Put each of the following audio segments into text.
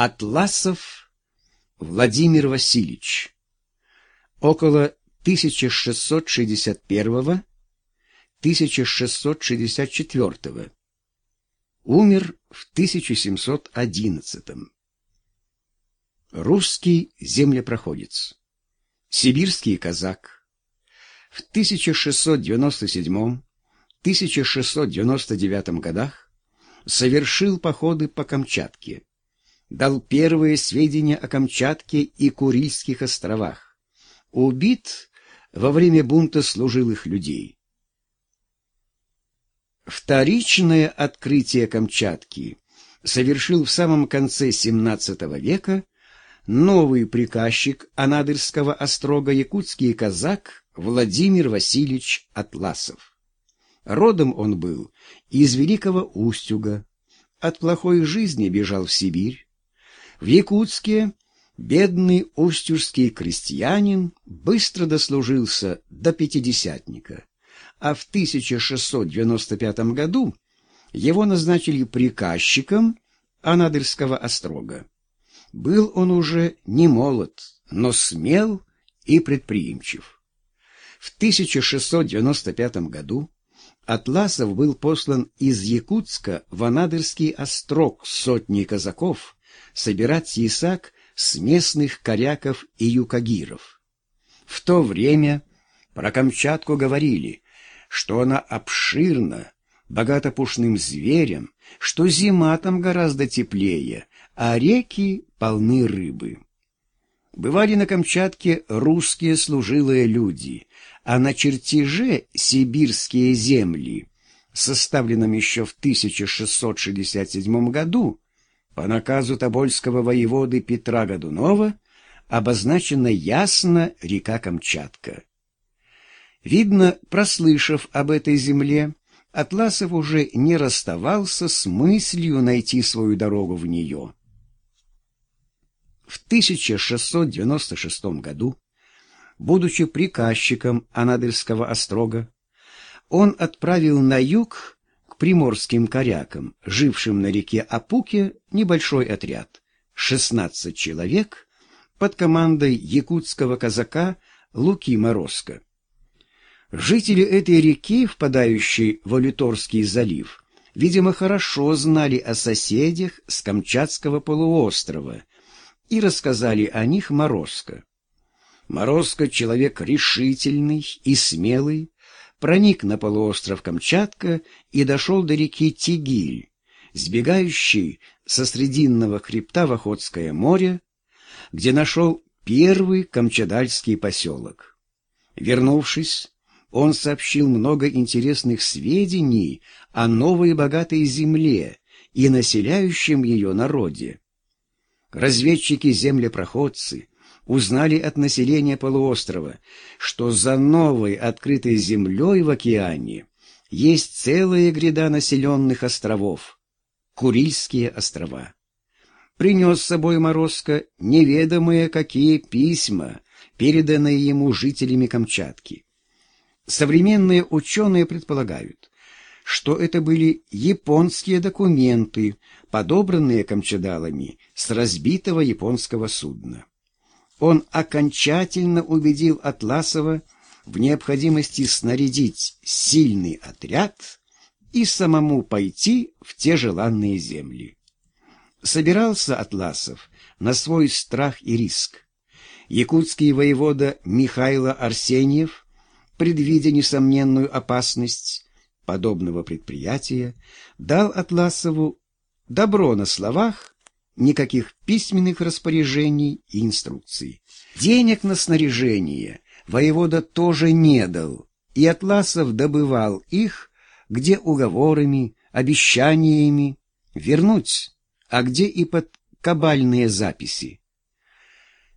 Атласов Владимир Васильевич. Около 1661-1664 умер в 1711 Русский землепроходец. Сибирский казак. В 1697-1699 годах совершил походы по Камчатке дал первые сведения о Камчатке и Курильских островах. Убит во время бунта служилых людей. Вторичное открытие Камчатки совершил в самом конце XVII века новый приказчик Анадырского острога якутский казак Владимир Васильевич Атласов. Родом он был из Великого Устюга, от плохой жизни бежал в Сибирь, в Якутске бедный устюжский крестьянин быстро дослужился до пятидесятника, а в 1695 году его назначили приказчиком Анадырского острога. Был он уже не молод, но смел и предприимчив. В 1695 году Атласов был послан из Якутска в Анадырский острог сотни казаков, собирать ясак с местных коряков и юкагиров. В то время про Камчатку говорили, что она обширна, богата пушным зверем, что зима там гораздо теплее, а реки полны рыбы. Бывали на Камчатке русские служилые люди, а на чертеже сибирские земли, составленном еще в 1667 году, по наказу Тобольского воеводы Петра Годунова обозначена ясно река Камчатка. Видно, прослышав об этой земле, Атласов уже не расставался с мыслью найти свою дорогу в нее. В 1696 году, будучи приказчиком Анадырского острога, он отправил на юг приморским корякам, жившим на реке Апуке, небольшой отряд, 16 человек, под командой якутского казака Луки Морозко. Жители этой реки, впадающей в Алюторский залив, видимо, хорошо знали о соседях с Камчатского полуострова и рассказали о них Морозко. Морозко — человек решительный и смелый, проник на полуостров Камчатка и дошел до реки Тигиль, сбегающей со Срединного хребта в Охотское море, где нашел первый камчадальский поселок. Вернувшись, он сообщил много интересных сведений о новой богатой земле и населяющем ее народе. Разведчики-землепроходцы узнали от населения полуострова, что за новой открытой землей в океане есть целая гряда населенных островов — Курильские острова. Принес с собой Морозко неведомые какие письма, переданные ему жителями Камчатки. Современные ученые предполагают, что это были японские документы, подобранные камчадалами с разбитого японского судна он окончательно убедил Атласова в необходимости снарядить сильный отряд и самому пойти в те желанные земли. Собирался Атласов на свой страх и риск. Якутский воевода Михайло Арсеньев, предвидя несомненную опасность подобного предприятия, дал Атласову добро на словах никаких письменных распоряжений и инструкций. Денег на снаряжение воевода тоже не дал, и Атласов добывал их, где уговорами, обещаниями вернуть, а где и под кабальные записи.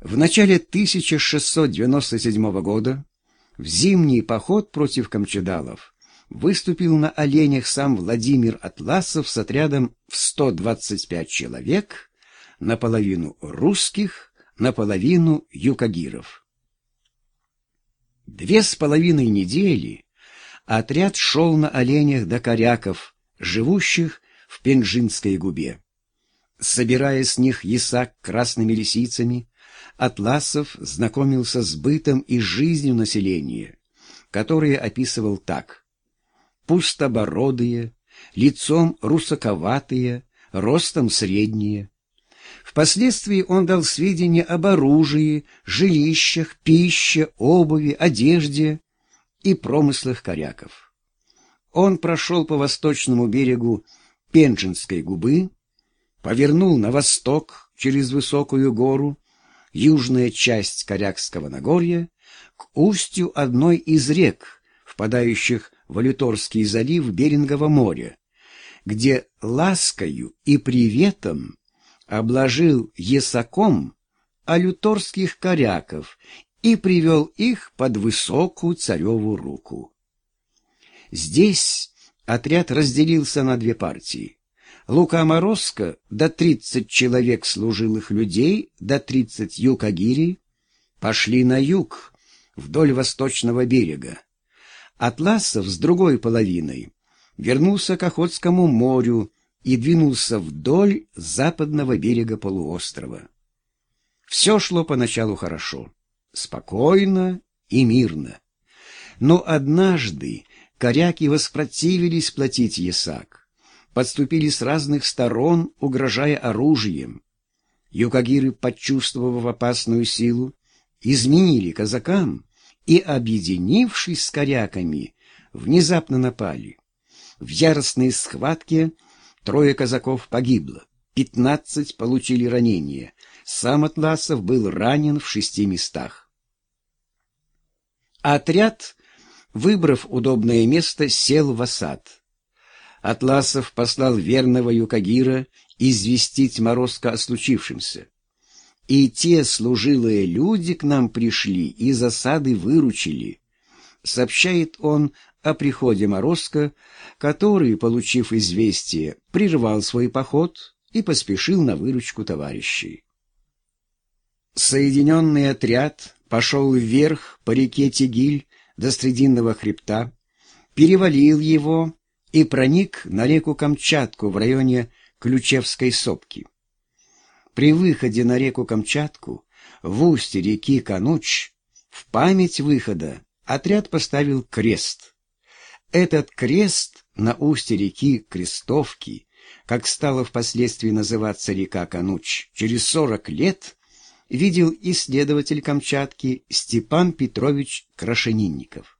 В начале 1697 года в зимний поход против камчадалов выступил на оленях сам Владимир Атласов с отрядом в 125 человек, наполовину русских, наполовину юкагиров. Две с половиной недели отряд шел на оленях до коряков, живущих в Пенжинской губе. Собирая с них ясак красными лисицами, Атласов знакомился с бытом и жизнью населения, которое описывал так. Пустобородые, лицом русаковатые, ростом средние. Впоследствии он дал сведения об оружии, жилищах, пище, обуви, одежде и промыслах коряков. Он прошел по восточному берегу Пенджинской губы, повернул на восток через высокую гору, южная часть Корякского Нагорья, к устью одной из рек, впадающих в Алюторский залив Берингового моря, где ласкою и приветом обложил ясаком алюторских коряков и привел их под высокую цареву руку. Здесь отряд разделился на две партии. Лука Морозко до тридцать человек служилых людей, до тридцать юкагири, пошли на юг, вдоль восточного берега. Атласов с другой половиной вернулся к Охотскому морю и двинулся вдоль западного берега полуострова. Все шло поначалу хорошо, спокойно и мирно. Но однажды коряки воспротивились платить ясак, подступили с разных сторон, угрожая оружием. Юкагиры, почувствовав опасную силу, изменили казакам и, объединившись с коряками, внезапно напали. В яростной схватке трое казаков погибло, пятнадцать получили ранения. Сам Атласов был ранен в шести местах. Отряд, выбрав удобное место, сел в осад. Атласов послал верного Юкагира известить Морозко о случившемся. И те служилые люди к нам пришли и засады выручили, сообщает он о приходе Морозко, который, получив известие, прервал свой поход и поспешил на выручку товарищей. Соединенный отряд пошел вверх по реке Тегиль до Срединного хребта, перевалил его и проник на реку Камчатку в районе Ключевской сопки. При выходе на реку Камчатку в устье реки Кануч в память выхода отряд поставил крест — этот крест на устье реки Крестовки, как стала впоследствии называться река Кануч, через сорок лет видел исследователь Камчатки Степан Петрович Крашенинников.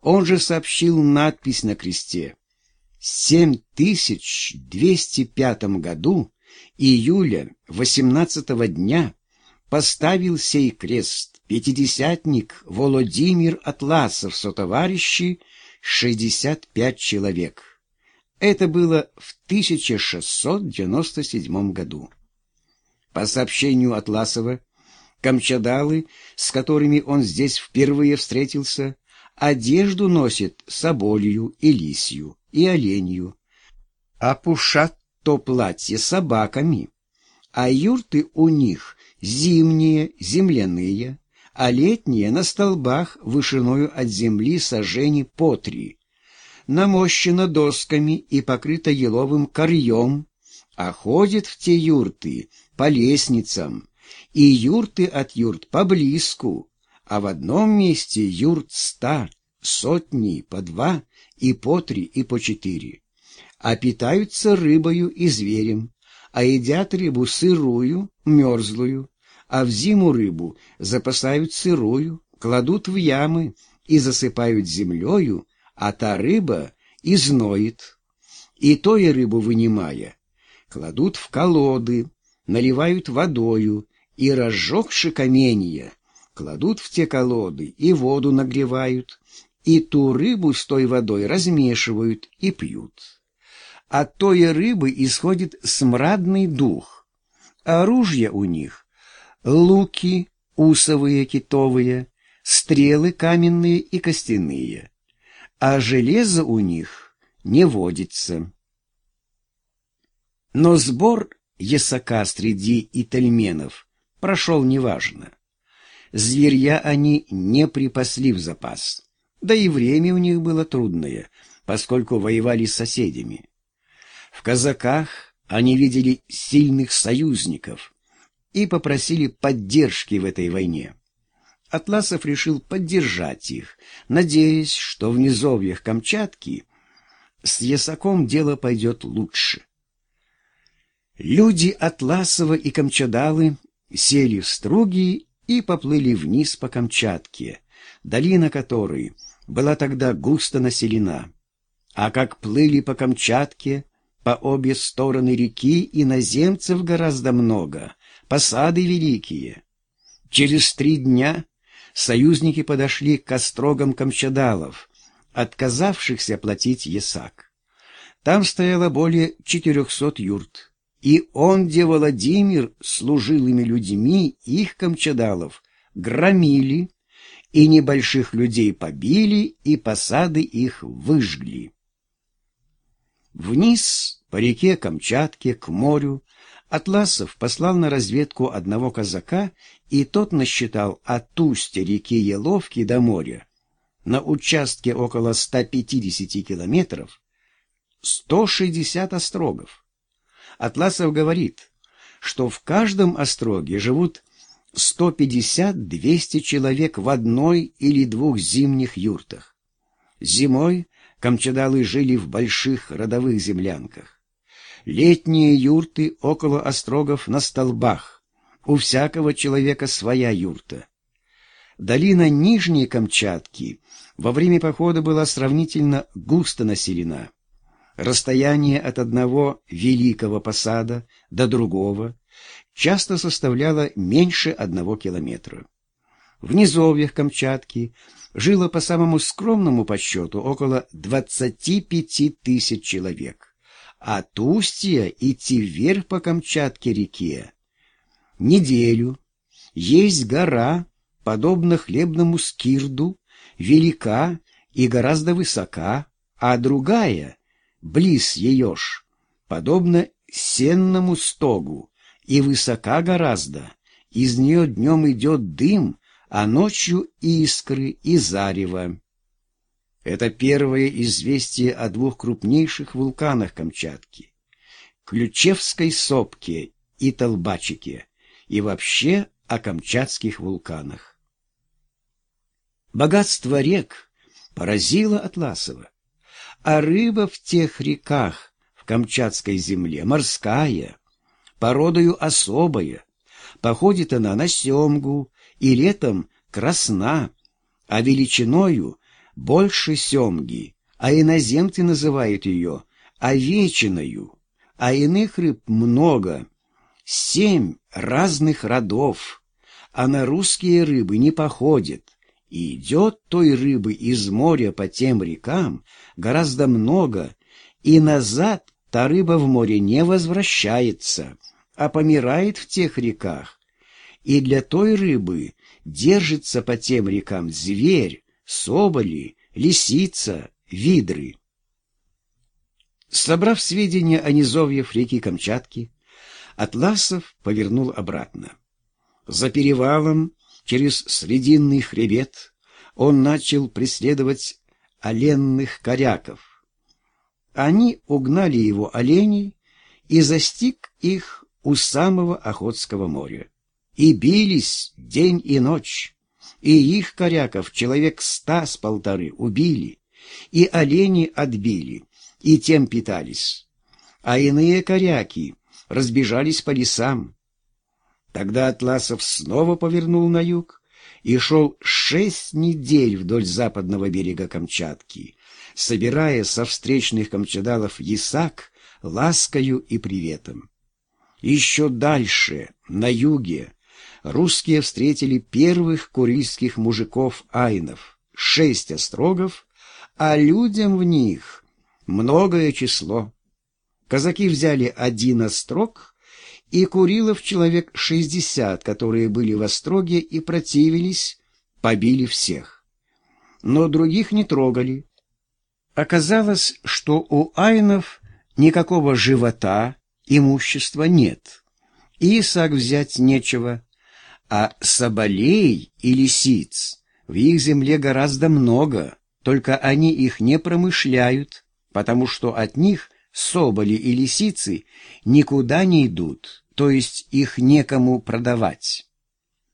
Он же сообщил надпись на кресте. В 7205 году июля 18 дня поставил сей крест пятидесятник Володимир Атласов сотоварищи 65 человек. Это было в 1697 году. По сообщению Атласова, камчадалы, с которыми он здесь впервые встретился, одежду носят соболью и лисью, и оленью, а пушат то платье собаками, а юрты у них зимние, земляные, а летние на столбах вышиною от земли сожжени по три, намощено досками и покрыто еловым корьем, а ходит в те юрты по лестницам, и юрты от юрт поблизку, а в одном месте юрт ста, сотни по два, и по три, и по четыре, а питаются рыбою и зверем, а едят рыбу сырую, мерзлую, а в зиму рыбу запасают сырую, кладут в ямы и засыпают землею, а та рыба изноет. И то и рыбу вынимая, кладут в колоды, наливают водою и, разжегши каменья, кладут в те колоды и воду нагревают, и ту рыбу с той водой размешивают и пьют. От той рыбы исходит смрадный дух, ружья у них луки усовые китовые, стрелы каменные и костяные, а железо у них не водится. Но сбор ясака среди итальменов прошел неважно. Зверья они не припасли в запас, да и время у них было трудное, поскольку воевали с соседями. В казаках Они видели сильных союзников и попросили поддержки в этой войне. Атласов решил поддержать их, надеясь, что в низовьях Камчатки с Ясаком дело пойдет лучше. Люди Атласова и Камчадалы сели в струги и поплыли вниз по Камчатке, долина которой была тогда густо населена. А как плыли по Камчатке, по обе стороны реки иноземцев гораздо много, посады великие. Через три дня союзники подошли к острогам камчадалов, отказавшихся платить ясак. Там стояло более четырехсот юрт, и он, где Владимир, служилыми людьми их камчадалов, громили, и небольших людей побили, и посады их выжгли. Вниз по реке Камчатке к морю Атласов послал на разведку одного казака, и тот насчитал от устья реки Еловки до моря на участке около 150 километров 160 острогов. Атласов говорит, что в каждом остроге живут 150-200 человек в одной или двух зимних юртах. Зимой камчадалы жили в больших родовых землянках летние юрты около острогов на столбах. У всякого человека своя юрта. Долина Нижней Камчатки во время похода была сравнительно густо населена. Расстояние от одного великого посада до другого часто составляло меньше одного километра. В низовьях Камчатки жило по самому скромному подсчету около 25 тысяч человек. От Устья идти вверх по Камчатке-реке. Неделю. Есть гора, подобно хлебному скирду, велика и гораздо высока, а другая, близ ее ж, подобно сенному стогу, и высока гораздо. Из нее днем идет дым, а ночью искры и зарево. Это первое известие о двух крупнейших вулканах Камчатки – Ключевской сопке и Толбачике, и вообще о камчатских вулканах. Богатство рек поразило Атласова, а рыба в тех реках в Камчатской земле морская, породою особая, походит она на семгу и летом красна, а величиною больше семги, а иноземцы называют ее овечиною, а иных рыб много, семь разных родов, а на русские рыбы не походит, и идет той рыбы из моря по тем рекам гораздо много, и назад та рыба в море не возвращается, а помирает в тех реках, и для той рыбы держится по тем рекам зверь, соболи, лисица, видры. Собрав сведения о низовьях реки Камчатки, Атласов повернул обратно. За перевалом, через срединный хребет, он начал преследовать оленных коряков. Они угнали его оленей и застиг их у самого Охотского моря. И бились день и ночь и их коряков человек ста с полторы убили, и олени отбили, и тем питались, а иные коряки разбежались по лесам. Тогда Атласов снова повернул на юг и шел шесть недель вдоль западного берега Камчатки, собирая со встречных камчадалов ясак ласкою и приветом. Еще дальше, на юге, русские встретили первых курильских мужиков-айнов, шесть острогов, а людям в них многое число. Казаки взяли один острог, и Курилов человек шестьдесят, которые были в остроге и противились, побили всех. Но других не трогали. Оказалось, что у айнов никакого живота, имущества нет. И Исаак взять нечего, а соболей и лисиц в их земле гораздо много, только они их не промышляют, потому что от них соболи и лисицы никуда не идут, то есть их некому продавать.